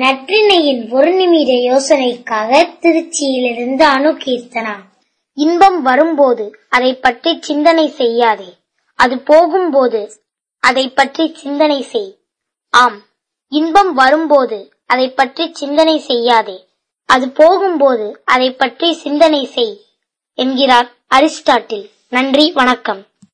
நற்றினையின் ஒரு நிமிட யோசனைக்காக திருச்சியிலிருந்து அணு கீர்த்தனா இன்பம் வரும்போது அதை பற்றி சிந்தனை செய்யாதே. அது போகும்போது அதை பற்றி சிந்தனை செய். ஆம் இன்பம் வரும்போது அதை பற்றி சிந்தனை செய்யாதே. அது போகும்போது அதை பற்றி சிந்தனை செய் என்கிறார் அரிஸ்டாட்டில். நன்றி வணக்கம்.